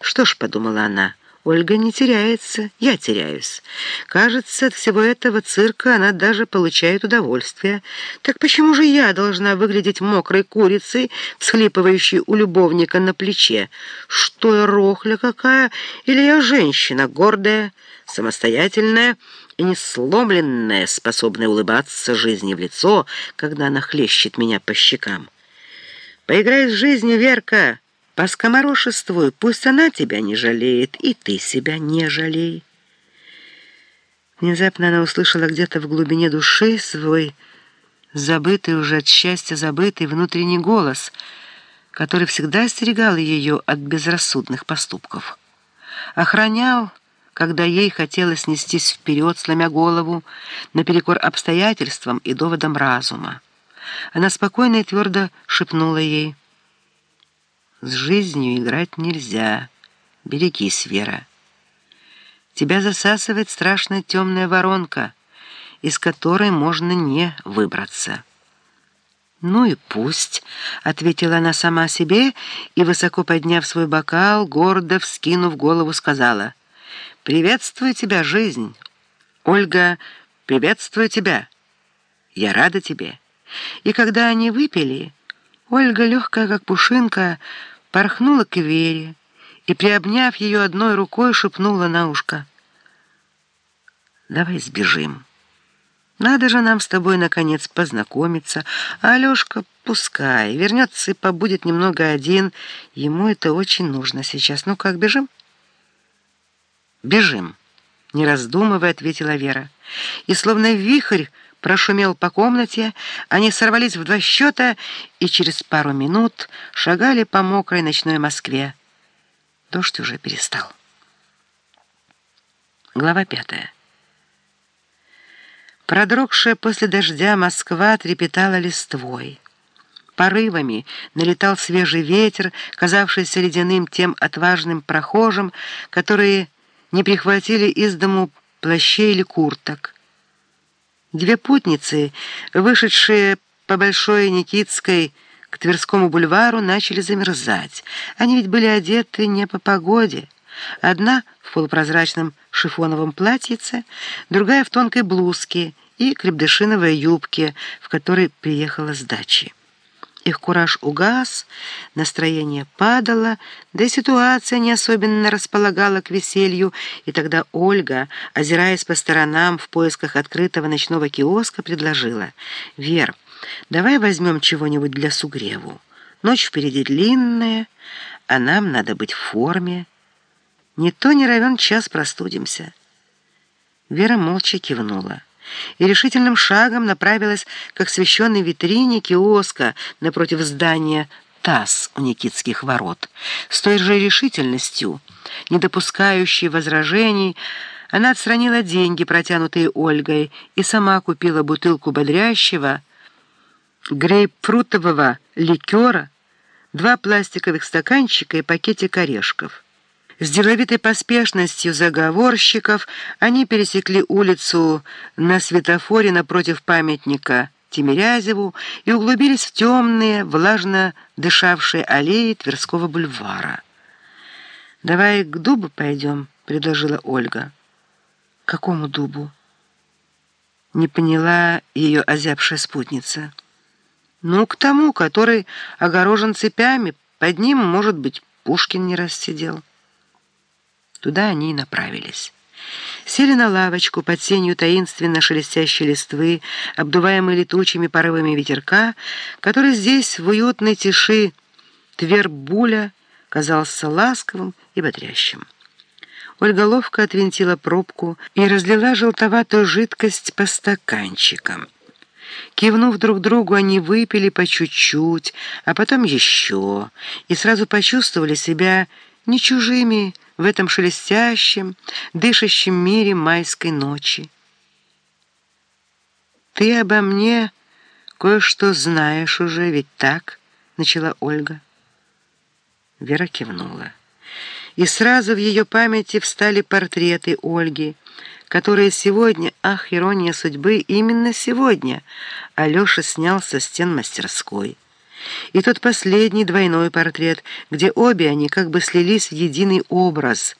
Что ж, подумала она, Ольга не теряется, я теряюсь. Кажется, от всего этого цирка она даже получает удовольствие. Так почему же я должна выглядеть мокрой курицей, всхлипывающей у любовника на плече? Что я, рохля какая? Или я женщина, гордая, самостоятельная и не сломленная, способная улыбаться жизни в лицо, когда она хлещет меня по щекам? Поиграй с жизнью, Верка!» Поскоморошествуй, пусть она тебя не жалеет, и ты себя не жалей. Внезапно она услышала где-то в глубине души свой забытый уже от счастья забытый внутренний голос, который всегда остерегал ее от безрассудных поступков. Охранял, когда ей хотелось нестись вперед, сломя голову, наперекор обстоятельствам и доводам разума. Она спокойно и твердо шепнула ей — с жизнью играть нельзя. Берегись, Вера. Тебя засасывает страшная темная воронка, из которой можно не выбраться. «Ну и пусть», — ответила она сама себе и, высоко подняв свой бокал, гордо вскинув голову, сказала, «Приветствую тебя, жизнь! Ольга, приветствую тебя! Я рада тебе!» И когда они выпили, Ольга, легкая как пушинка, порхнула к Вере и, приобняв ее одной рукой, шепнула на ушко. «Давай сбежим. Надо же нам с тобой, наконец, познакомиться. А Алешка пускай, вернется и побудет немного один. Ему это очень нужно сейчас. Ну как, бежим?» «Бежим», — не раздумывая, ответила Вера. И словно вихрь, прошумел по комнате, они сорвались в два счета и через пару минут шагали по мокрой ночной Москве. Дождь уже перестал. Глава пятая. Продрогшая после дождя Москва трепетала листвой. Порывами налетал свежий ветер, казавшийся ледяным тем отважным прохожим, которые не прихватили из дому плащей или курток. Две путницы, вышедшие по Большой Никитской к Тверскому бульвару, начали замерзать. Они ведь были одеты не по погоде. Одна в полупрозрачном шифоновом платьице, другая в тонкой блузке и крепдышиновой юбке, в которой приехала с дачи. Их кураж угас, настроение падало, да и ситуация не особенно располагала к веселью, и тогда Ольга, озираясь по сторонам в поисках открытого ночного киоска, предложила «Вер, давай возьмем чего-нибудь для сугреву. Ночь впереди длинная, а нам надо быть в форме. Не то не равен час простудимся». Вера молча кивнула и решительным шагом направилась к освещенной витрине киоска напротив здания ТАСС у Никитских ворот. С той же решительностью, не допускающей возражений, она отстранила деньги, протянутые Ольгой, и сама купила бутылку бодрящего грейпфрутового ликера, два пластиковых стаканчика и пакетик орешков. С деловитой поспешностью заговорщиков они пересекли улицу на светофоре напротив памятника Тимирязеву и углубились в темные, влажно дышавшие аллеи Тверского бульвара. «Давай к дубу пойдем», — предложила Ольга. «К какому дубу?» Не поняла ее озябшая спутница. «Ну, к тому, который огорожен цепями. Под ним, может быть, Пушкин не рассидел». Туда они и направились. Сели на лавочку под сенью таинственно шелестящей листвы, обдуваемой летучими порывами ветерка, который здесь, в уютной тиши Твербуля, казался ласковым и бодрящим. Ольга ловко отвинтила пробку и разлила желтоватую жидкость по стаканчикам. Кивнув друг другу, они выпили по чуть-чуть, а потом еще, и сразу почувствовали себя не чужими, в этом шелестящем, дышащем мире майской ночи. «Ты обо мне кое-что знаешь уже, ведь так?» — начала Ольга. Вера кивнула. И сразу в ее памяти встали портреты Ольги, которые сегодня, ах, ирония судьбы, именно сегодня Алеша снял со стен мастерской. И тот последний двойной портрет, где обе они как бы слились в единый образ —